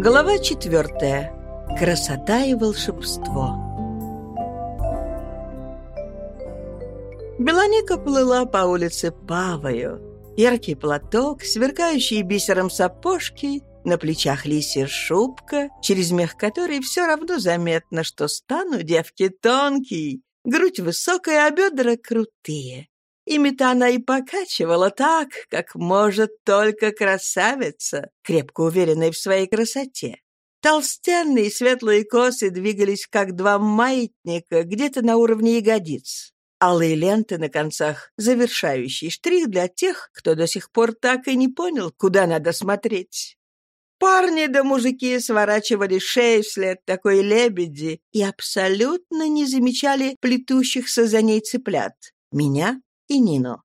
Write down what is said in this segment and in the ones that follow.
Глава четвертая. Красота и волшебство. Белоника плыла по улице Павою. Яркий платок, сверкающие бисером сапожки, на плечах лисья шубка, через мех которой все равно заметно, что стан у девки тонкий, грудь высокая, а бедра крутые. Ими-то она и покачивала так, как может только красавица, крепко уверенная в своей красоте. Толстенные светлые косы двигались, как два маятника, где-то на уровне ягодиц. Алые ленты на концах — завершающий штрих для тех, кто до сих пор так и не понял, куда надо смотреть. Парни да мужики сворачивали шеи вслед такой лебеди и абсолютно не замечали плетущихся за ней цыплят. Меня и Нину.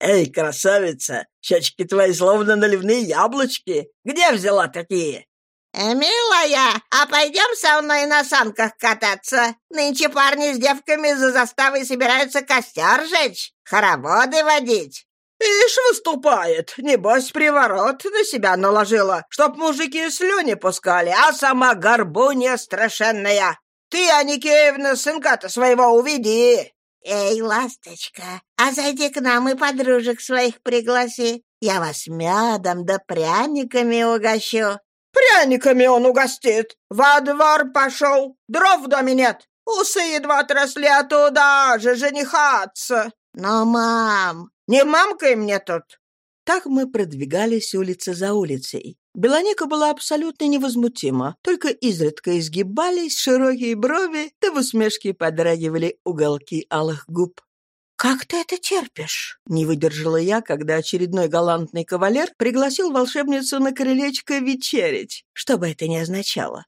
«Эй, красавица, щечки твои словно наливные яблочки. Где взяла такие?» «Э, «Милая, а пойдем со мной на санках кататься? Нынче парни с девками за заставой собираются костер жечь, хороводы водить». «Ишь, выступает! Небось, приворот на себя наложила, чтоб мужики слюни пускали, а сама горбунья страшенная! Ты, Аникеевна, сынка-то своего уведи!» «Эй, ласточка, а зайди к нам и подружек своих пригласи. Я вас медом да пряниками угощу». «Пряниками он угостит. Во двор пошел. Дров в доме нет. Усы едва отросли, а туда же женихаться». «Но, мам...» «Не мамкой мне тут». Так мы продвигались улица за улицей. Белоника была абсолютно невозмутима, только изредка изгибались широкие брови, да в усмешке подрагивали уголки алых губ. «Как ты это терпишь?» — не выдержала я, когда очередной галантный кавалер пригласил волшебницу на крылечко вечерить, что бы это ни означало.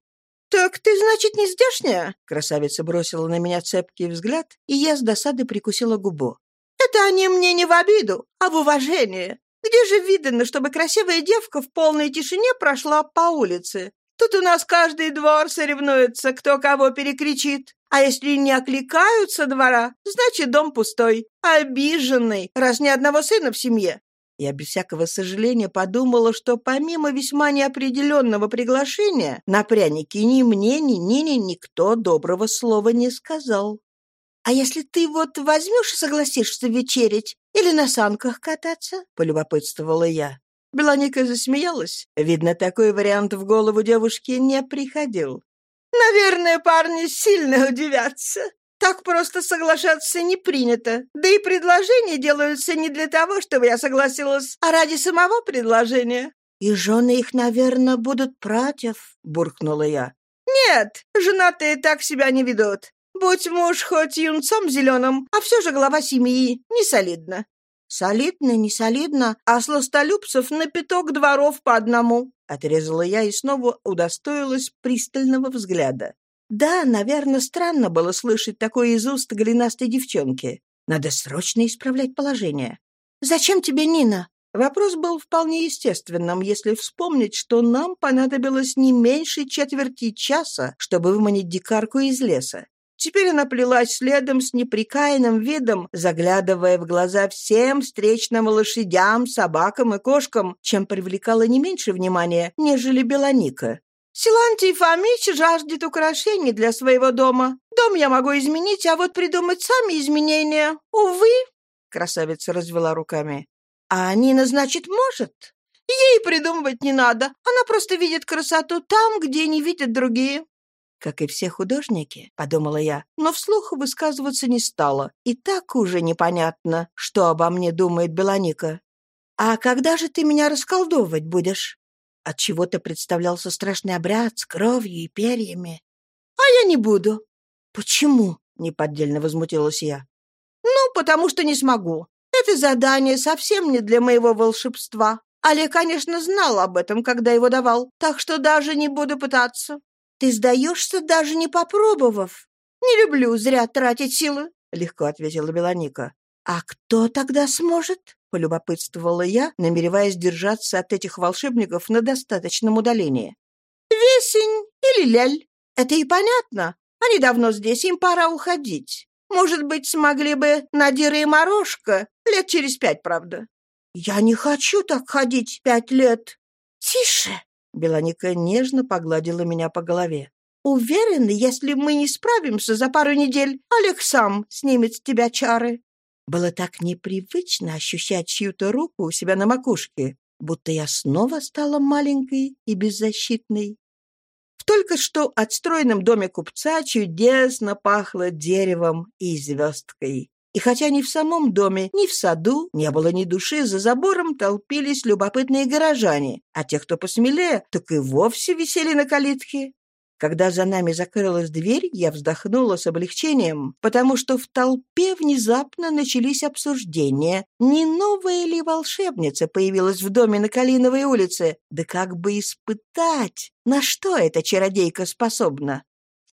«Так ты, значит, не здешняя?» Красавица бросила на меня цепкий взгляд, и я с досады прикусила губу. «Это они мне не в обиду, а в уважение. Где же видно, чтобы красивая девка в полной тишине прошла по улице? Тут у нас каждый двор соревнуется, кто кого перекричит. А если не окликаются двора, значит, дом пустой, обиженный, раз ни одного сына в семье. Я без всякого сожаления подумала, что помимо весьма неопределенного приглашения на пряники ни мне, ни Нине никто доброго слова не сказал. «А если ты вот возьмешь и согласишься вечерить или на санках кататься?» — полюбопытствовала я. Белоника засмеялась. Видно, такой вариант в голову девушки не приходил. «Наверное, парни сильно удивятся. Так просто соглашаться не принято. Да и предложения делаются не для того, чтобы я согласилась, а ради самого предложения». «И жены их, наверное, будут против», — буркнула я. «Нет, женатые так себя не ведут. Будь муж хоть юнцом зеленым, а все же глава семьи, не солидно. Солидно, не солидно, а сластолюбцев на пяток дворов по одному. Отрезала я и снова удостоилась пристального взгляда. Да, наверное, странно было слышать такое из уст голенастой девчонки. Надо срочно исправлять положение. «Зачем тебе Нина?» Вопрос был вполне естественным, если вспомнить, что нам понадобилось не меньше четверти часа, чтобы выманить дикарку из леса. Теперь она плелась следом с неприкаянным видом, заглядывая в глаза всем встречным лошадям, собакам и кошкам, чем привлекала не меньше внимания, нежели Белоника. «Силантий Фомич жаждет украшений для своего дома. Дом я могу изменить, а вот придумать сами изменения, увы!» Красавица развела руками. «А Нина, значит, может?» «Ей придумывать не надо. Она просто видит красоту там, где не видят другие как и все художники, подумала я, но вслух высказываться не стала. И так уже непонятно, что обо мне думает Белоника. А когда же ты меня расколдовывать будешь? От чего то представлялся страшный обряд с кровью и перьями. А я не буду. Почему? неподдельно возмутилась я. Ну, потому что не смогу. Это задание совсем не для моего волшебства. Олег, конечно, знал об этом, когда его давал, так что даже не буду пытаться. Ты сдаешься, даже не попробовав. Не люблю зря тратить силы, — легко ответила Белоника. А кто тогда сможет? — полюбопытствовала я, намереваясь держаться от этих волшебников на достаточном удалении. «Весень или ляль. Это и понятно. Они давно здесь, им пора уходить. Может быть, смогли бы Надира и Морошка, лет через пять, правда». «Я не хочу так ходить пять лет». «Тише! Белоника нежно погладила меня по голове. «Уверена, если мы не справимся за пару недель, Олег сам снимет с тебя чары». Было так непривычно ощущать чью-то руку у себя на макушке, будто я снова стала маленькой и беззащитной. В только что отстроенном доме купца чудесно пахло деревом и звездкой. И хотя ни в самом доме, ни в саду не было ни души, за забором толпились любопытные горожане, а те, кто посмелее, так и вовсе висели на калитке. Когда за нами закрылась дверь, я вздохнула с облегчением, потому что в толпе внезапно начались обсуждения, не новая ли волшебница появилась в доме на Калиновой улице, да как бы испытать, на что эта чародейка способна.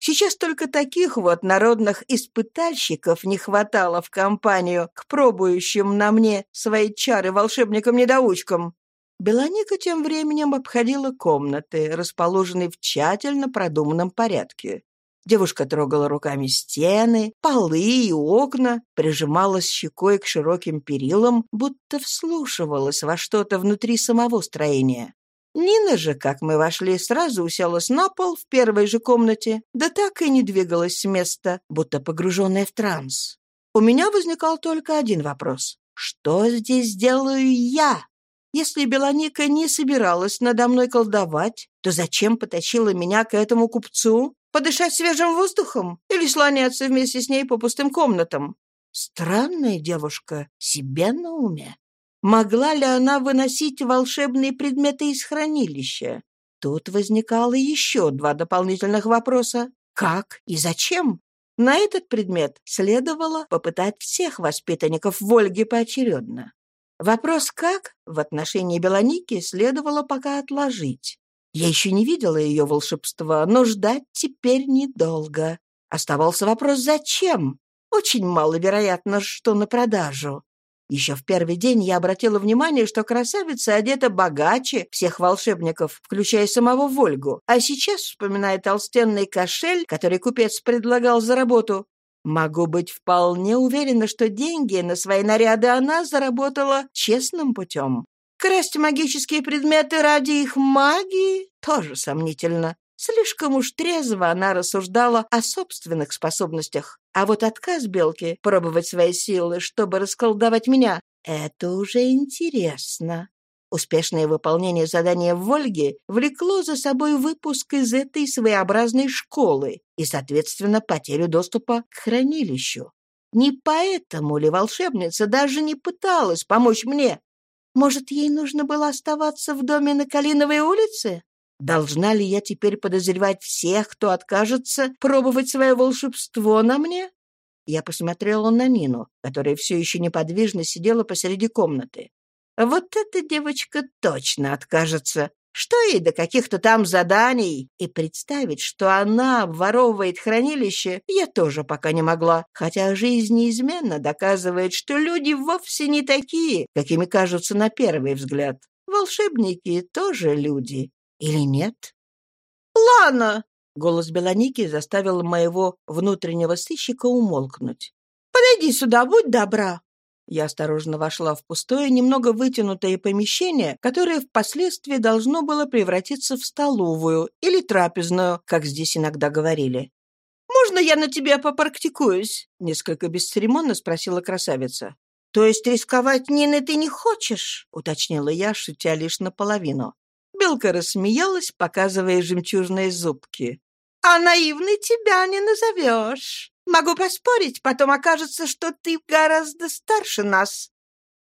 Сейчас только таких вот народных испытальщиков не хватало в компанию к пробующим на мне свои чары волшебникам-недоучкам. Белоника тем временем обходила комнаты, расположенные в тщательно продуманном порядке. Девушка трогала руками стены, полы и окна, прижималась щекой к широким перилам, будто вслушивалась во что-то внутри самого строения. Нина же, как мы вошли, сразу уселась на пол в первой же комнате, да так и не двигалась с места, будто погруженная в транс. У меня возникал только один вопрос. Что здесь делаю я? Если Белоника не собиралась надо мной колдовать, то зачем потащила меня к этому купцу? Подышать свежим воздухом? Или слоняться вместе с ней по пустым комнатам? Странная девушка, себе на уме. Могла ли она выносить волшебные предметы из хранилища? Тут возникало еще два дополнительных вопроса. Как и зачем? На этот предмет следовало попытать всех воспитанников Вольги поочередно. Вопрос «как» в отношении Белоники следовало пока отложить. Я еще не видела ее волшебства, но ждать теперь недолго. Оставался вопрос «зачем?» Очень маловероятно, что на продажу. Еще в первый день я обратила внимание, что красавица одета богаче всех волшебников, включая самого Вольгу, а сейчас, вспоминая толстенный кошель, который купец предлагал за работу, могу быть вполне уверена, что деньги на свои наряды она заработала честным путем. Красть магические предметы ради их магии тоже сомнительно. Слишком уж трезво она рассуждала о собственных способностях. А вот отказ Белки пробовать свои силы, чтобы расколдовать меня, это уже интересно. Успешное выполнение задания в Вольге влекло за собой выпуск из этой своеобразной школы и, соответственно, потерю доступа к хранилищу. Не поэтому ли волшебница даже не пыталась помочь мне? Может, ей нужно было оставаться в доме на Калиновой улице? Должна ли я теперь подозревать всех, кто откажется пробовать свое волшебство на мне? Я посмотрела на Нину, которая все еще неподвижно сидела посреди комнаты. Вот эта девочка точно откажется. Что ей до каких-то там заданий? И представить, что она воровывает хранилище, я тоже пока не могла, хотя жизнь неизменно доказывает, что люди вовсе не такие, какими кажутся на первый взгляд. Волшебники тоже люди, или нет? «Лана!» — голос Белоники заставил моего внутреннего сыщика умолкнуть. «Подойди сюда, будь добра!» Я осторожно вошла в пустое, немного вытянутое помещение, которое впоследствии должно было превратиться в столовую или трапезную, как здесь иногда говорили. «Можно я на тебя попрактикуюсь?» — несколько бесцеремонно спросила красавица. «То есть рисковать Нины ты не хочешь?» — уточнила я, шутя лишь наполовину. Белка рассмеялась, показывая жемчужные зубки. «А наивной тебя не назовешь. Могу поспорить, потом окажется, что ты гораздо старше нас».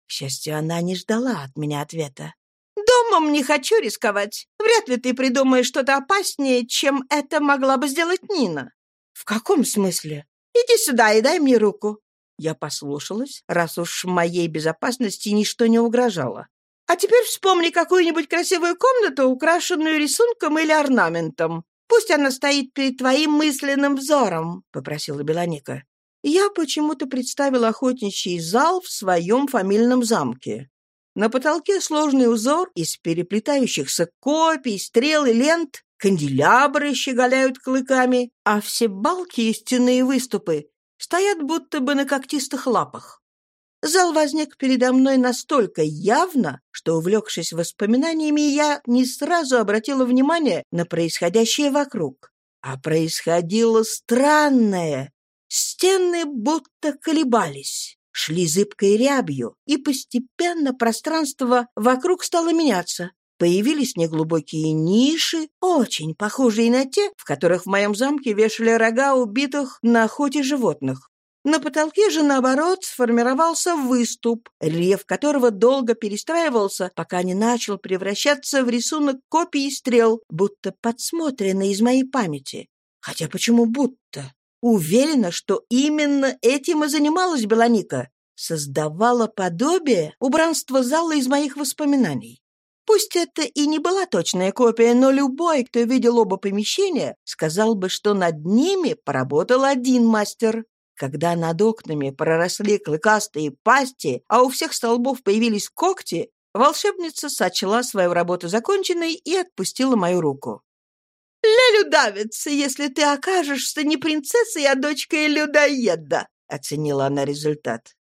К счастью, она не ждала от меня ответа. «Домом не хочу рисковать. Вряд ли ты придумаешь что-то опаснее, чем это могла бы сделать Нина». «В каком смысле?» «Иди сюда и дай мне руку». Я послушалась, раз уж моей безопасности ничто не угрожало. А теперь вспомни какую-нибудь красивую комнату, украшенную рисунком или орнаментом. Пусть она стоит перед твоим мысленным взором», — попросила Белоника. Я почему-то представил охотничий зал в своем фамильном замке. На потолке сложный узор из переплетающихся копий, стрел и лент, канделябры щеголяют клыками, а все балки и стенные выступы стоят будто бы на когтистых лапах. Зал возник передо мной настолько явно, что, увлекшись воспоминаниями, я не сразу обратила внимание на происходящее вокруг. А происходило странное. Стены будто колебались, шли зыбкой рябью, и постепенно пространство вокруг стало меняться. Появились неглубокие ниши, очень похожие на те, в которых в моем замке вешали рога убитых на охоте животных. На потолке же, наоборот, сформировался выступ, рельеф которого долго перестраивался, пока не начал превращаться в рисунок копий и стрел, будто подсмотренный из моей памяти. Хотя почему будто? Уверена, что именно этим и занималась Белоника. Создавала подобие убранства зала из моих воспоминаний. Пусть это и не была точная копия, но любой, кто видел оба помещения, сказал бы, что над ними поработал один мастер. Когда над окнами проросли клыкастые пасти, а у всех столбов появились когти, волшебница сочла свою работу законченной и отпустила мою руку. «Лелю давится, если ты окажешься не принцессой, а дочкой людоеда», — оценила она результат.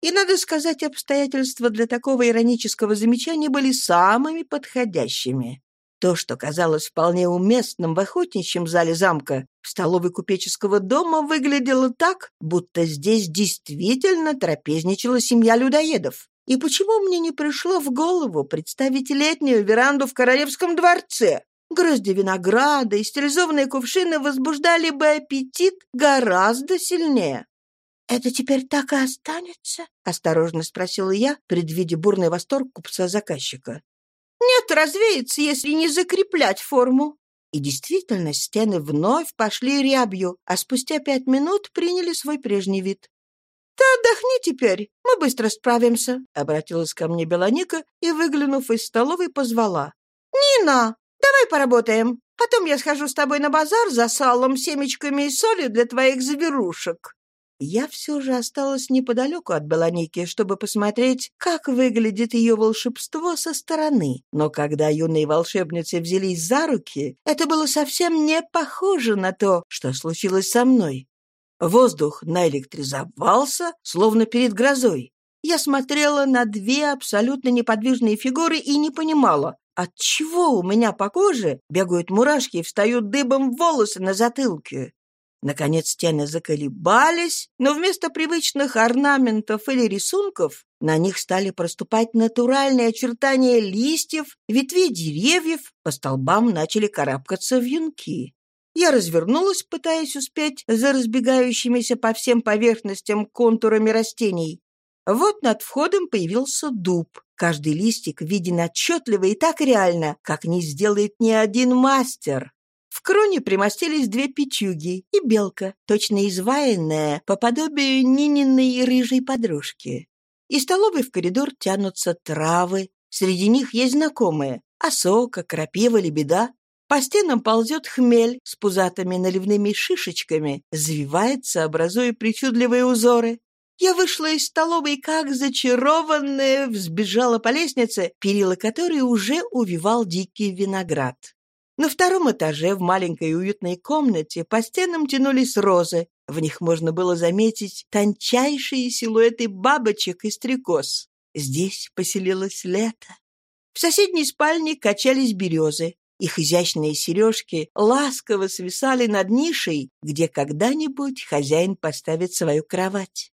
И, надо сказать, обстоятельства для такого иронического замечания были самыми подходящими. То, что казалось вполне уместным в охотничьем зале замка, в столовой купеческого дома выглядело так, будто здесь действительно трапезничала семья людоедов. И почему мне не пришло в голову представить летнюю веранду в королевском дворце? Грозди винограда и стилизованные кувшины возбуждали бы аппетит гораздо сильнее. «Это теперь так и останется?» — осторожно спросила я, предвидя бурный восторг купца-заказчика. Нет, развеется, если не закреплять форму. И действительно, стены вновь пошли рябью, а спустя пять минут приняли свой прежний вид. «Ты отдохни теперь, мы быстро справимся», — обратилась ко мне Белоника и, выглянув из столовой, позвала. «Нина, давай поработаем. Потом я схожу с тобой на базар за салом, семечками и солью для твоих зверушек». Я все же осталась неподалеку от Белоники, чтобы посмотреть, как выглядит ее волшебство со стороны. Но когда юные волшебницы взялись за руки, это было совсем не похоже на то, что случилось со мной. Воздух наэлектризовался, словно перед грозой. Я смотрела на две абсолютно неподвижные фигуры и не понимала, отчего у меня по коже бегают мурашки и встают дыбом волосы на затылке. Наконец стены заколебались, но вместо привычных орнаментов или рисунков на них стали проступать натуральные очертания листьев, ветвей деревьев, по столбам начали карабкаться вьюнки. Я развернулась, пытаясь успеть за разбегающимися по всем поверхностям контурами растений. Вот над входом появился дуб. Каждый листик виден отчетливо и так реально, как не сделает ни один мастер. Кроне примостились две печуги и белка, точно изваянная, по подобию Нининой рыжей подружки. Из столовой в коридор тянутся травы, среди них есть знакомые — осока, крапива, лебеда. По стенам ползет хмель с пузатыми наливными шишечками, завивается, образуя причудливые узоры. Я вышла из столовой как зачарованная, взбежала по лестнице, перила которой уже увивал дикий виноград. На втором этаже в маленькой уютной комнате по стенам тянулись розы. В них можно было заметить тончайшие силуэты бабочек и стрекоз. Здесь поселилось лето. В соседней спальне качались березы. Их изящные сережки ласково свисали над нишей, где когда-нибудь хозяин поставит свою кровать.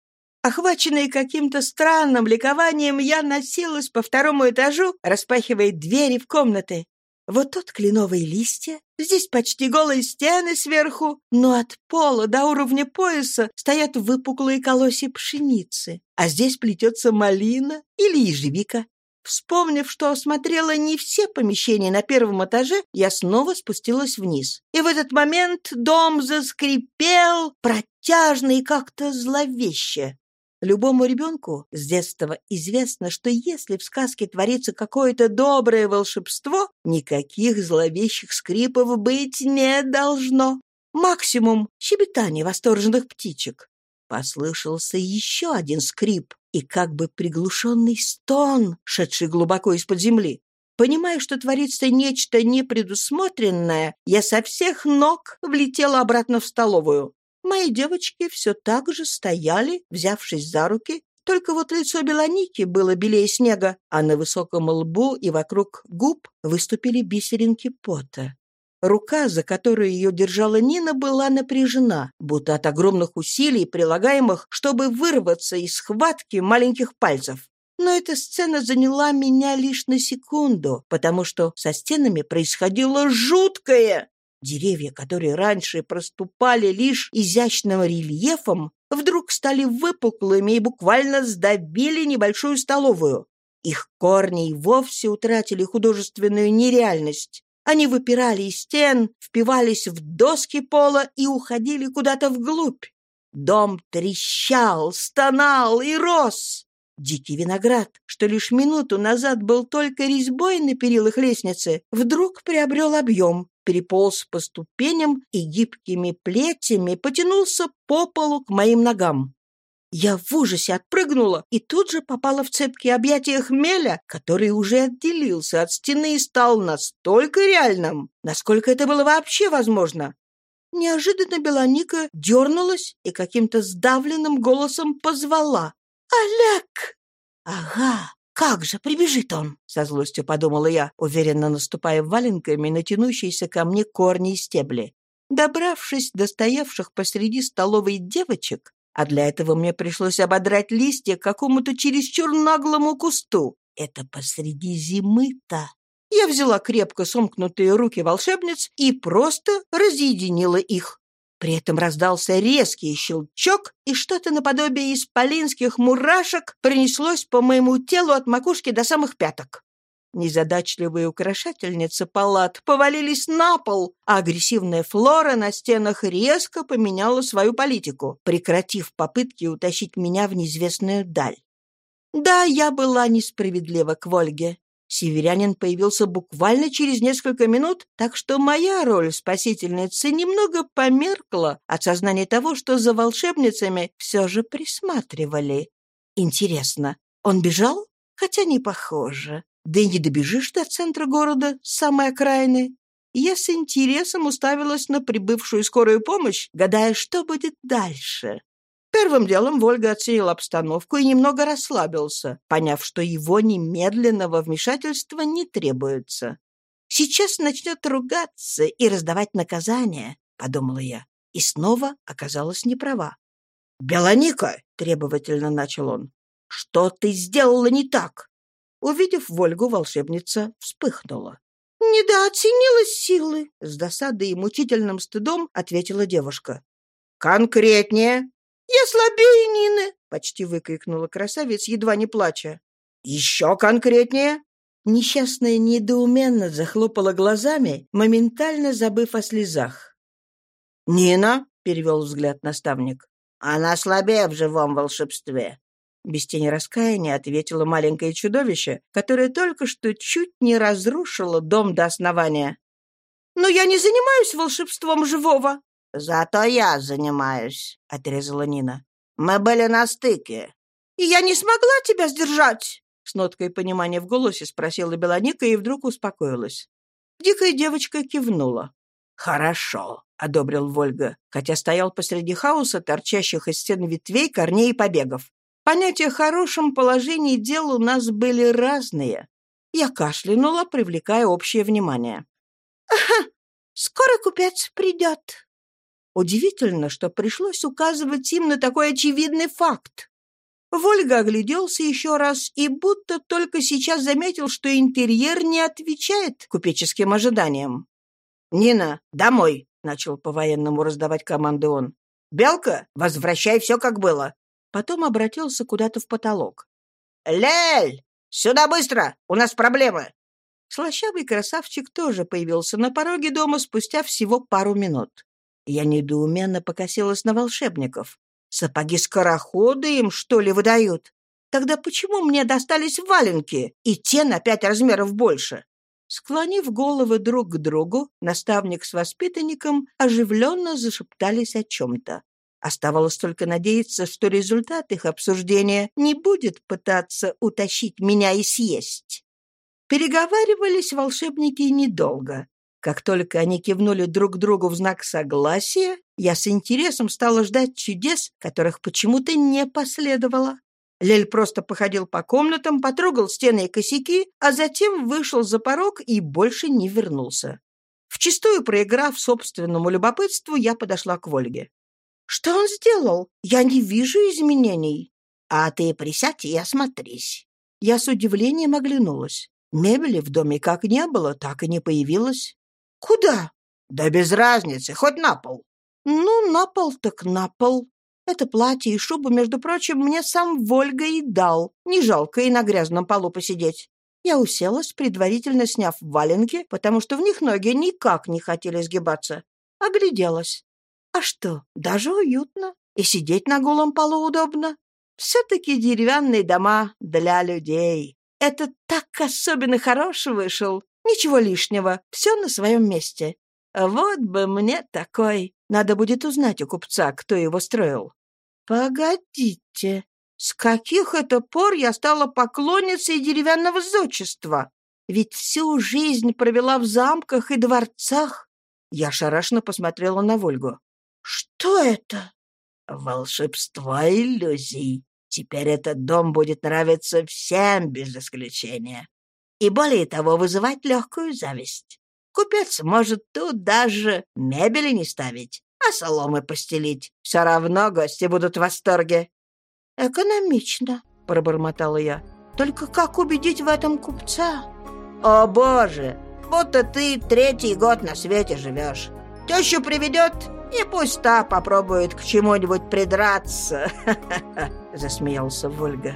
Охваченная каким-то странным ликованием, я носилась по второму этажу, распахивая двери в комнаты. Вот тут кленовые листья, здесь почти голые стены сверху, но от пола до уровня пояса стоят выпуклые колосья пшеницы, а здесь плетется малина или ежевика. Вспомнив, что осмотрела не все помещения на первом этаже, я снова спустилась вниз. И в этот момент дом заскрипел протяжно и как-то зловеще. Любому ребенку с детства известно, что если в сказке творится какое-то доброе волшебство, никаких зловещих скрипов быть не должно. Максимум — щебетание восторженных птичек. Послышался еще один скрип и как бы приглушенный стон, шедший глубоко из-под земли. Понимая, что творится нечто непредусмотренное, я со всех ног влетела обратно в столовую. Мои девочки все так же стояли, взявшись за руки, Только вот лицо Белоники было белее снега, а на высоком лбу и вокруг губ выступили бисеринки пота. Рука, за которую ее держала Нина, была напряжена, будто от огромных усилий, прилагаемых, чтобы вырваться из схватки маленьких пальцев. Но эта сцена заняла меня лишь на секунду, потому что со стенами происходило жуткое. Деревья, которые раньше проступали лишь изящным рельефом, вдруг стали выпуклыми и буквально сдавили небольшую столовую. Их корни и вовсе утратили художественную нереальность. Они выпирали из стен, впивались в доски пола и уходили куда-то вглубь. Дом трещал, стонал и рос. Дикий виноград, что лишь минуту назад был только резьбой на перилах лестницы, вдруг приобрел объем, переполз по ступеням и гибкими плетями потянулся по полу к моим ногам. Я в ужасе отпрыгнула и тут же попала в цепкие объятия хмеля, который уже отделился от стены и стал настолько реальным, насколько это было вообще возможно. Неожиданно Белоника дернулась и каким-то сдавленным голосом позвала. «Олег!» «Ага, как же прибежит он!» — со злостью подумала я, уверенно наступая валенками на тянущиеся ко мне корни и стебли. Добравшись до стоявших посреди столовой девочек, а для этого мне пришлось ободрать листья какому-то чересчур наглому кусту. Это посреди зимы-то. Я взяла крепко сомкнутые руки волшебниц и просто разъединила их. При этом раздался резкий щелчок, и что-то наподобие исполинских мурашек принеслось по моему телу от макушки до самых пяток. Незадачливые украшательницы палат повалились на пол, а агрессивная флора на стенах резко поменяла свою политику, прекратив попытки утащить меня в неизвестную даль. Да, я была несправедлива к Вольге. Северянин появился буквально через несколько минут, так что моя роль спасительницы немного померкла от сознания того, что за волшебницами все же присматривали. Интересно, он бежал? Хотя не похоже. Да и не добежишь до центра города, самой окраины. Я с интересом уставилась на прибывшую скорую помощь, гадая, что будет дальше. Первым делом Вольга оценил обстановку и немного расслабился, поняв, что его немедленного вмешательства не требуется. «Сейчас начнет ругаться и раздавать наказания», — подумала я, и снова оказалась неправа. «Белоника!» — требовательно начал он. «Что ты сделала не так?» Увидев Вольгу, волшебница вспыхнула. «Недооценила силы», — с досадой и мучительным стыдом ответила девушка. «Конкретнее!» «Я слабее Нины!» — почти выкрикнула красавец, едва не плача. «Еще конкретнее!» Несчастная недоуменно захлопала глазами, моментально забыв о слезах. «Нина?» — перевел взгляд наставник. «Она слабее в живом волшебстве. Без тени раскаяния ответило маленькое чудовище, которое только что чуть не разрушило дом до основания. «Но я не занимаюсь волшебством живого!» «Зато я занимаюсь», — отрезала Нина. «Мы были на стыке». «И я не смогла тебя сдержать?» С ноткой понимания в голосе спросила Белоника и вдруг успокоилась. Дикая девочка кивнула. «Хорошо», — одобрил Вольга, хотя стоял посреди хаоса, торчащих из стен ветвей, корней и побегов. Понятия о хорошем положении дел у нас были разные. Я кашлянула, привлекая общее внимание. «Ага, скоро купец придет». Удивительно, что пришлось указывать им на такой очевидный факт. Вольга огляделся еще раз и будто только сейчас заметил, что интерьер не отвечает купеческим ожиданиям. «Нина, домой!» — начал по-военному раздавать команды он. «Белка, возвращай все, как было. Потом обратился куда-то в потолок. «Лель! Сюда быстро! У нас проблемы!» Слащавый красавчик тоже появился на пороге дома спустя всего пару минут. Я недоуменно покосилась на волшебников. Сапоги-скороходы им, что ли, выдают? Тогда почему мне достались валенки, и те на пять размеров больше? Склонив головы друг к другу, наставник с воспитанником оживленно зашептались о чем-то. Оставалось только надеяться, что результат их обсуждения не будет пытаться утащить меня и съесть. Переговаривались волшебники недолго. Как только они кивнули друг другу в знак согласия, я с интересом стала ждать чудес, которых почему-то не последовало. Лель просто походил по комнатам, потрогал стены и косяки, а затем вышел за порог и больше не вернулся. Вчистую проиграв собственному любопытству, я подошла к Вольге. «Что он сделал? Я не вижу изменений». «А ты присядь и осмотрись». Я с удивлением оглянулась. Мебели в доме как не было, так и не появилось. «Куда?» «Да без разницы, хоть на пол». «Ну, на пол так на пол. Это платье и шубу, между прочим, мне сам Вольга и дал. Не жалко и на грязном полу посидеть. Я уселась, предварительно сняв валенки, потому что в них ноги никак не хотели сгибаться. Огляделась. А что, даже уютно. И сидеть на голом полу удобно. Все-таки деревянные дома для людей. Это так особенно хорош вышел. Ничего лишнего, все на своем месте. Вот бы мне такой. Надо будет узнать у купца, кто его строил. Погодите, с каких это пор я стала поклонницей деревянного зодчества? Ведь всю жизнь провела в замках и дворцах. Я шарашно посмотрела на Вольгу. Что это? Волшебство иллюзий. Теперь этот дом будет нравиться всем без исключения. И более того, вызывать легкую зависть. Купец может тут даже мебели не ставить, а соломы постелить. Все равно гости будут в восторге». «Экономично», — пробормотала я. «Только как убедить в этом купца?» «О, боже! Будто ты третий год на свете живешь. Тещу приведет, и пусть та попробует к чему-нибудь придраться», — засмеялся Вольга.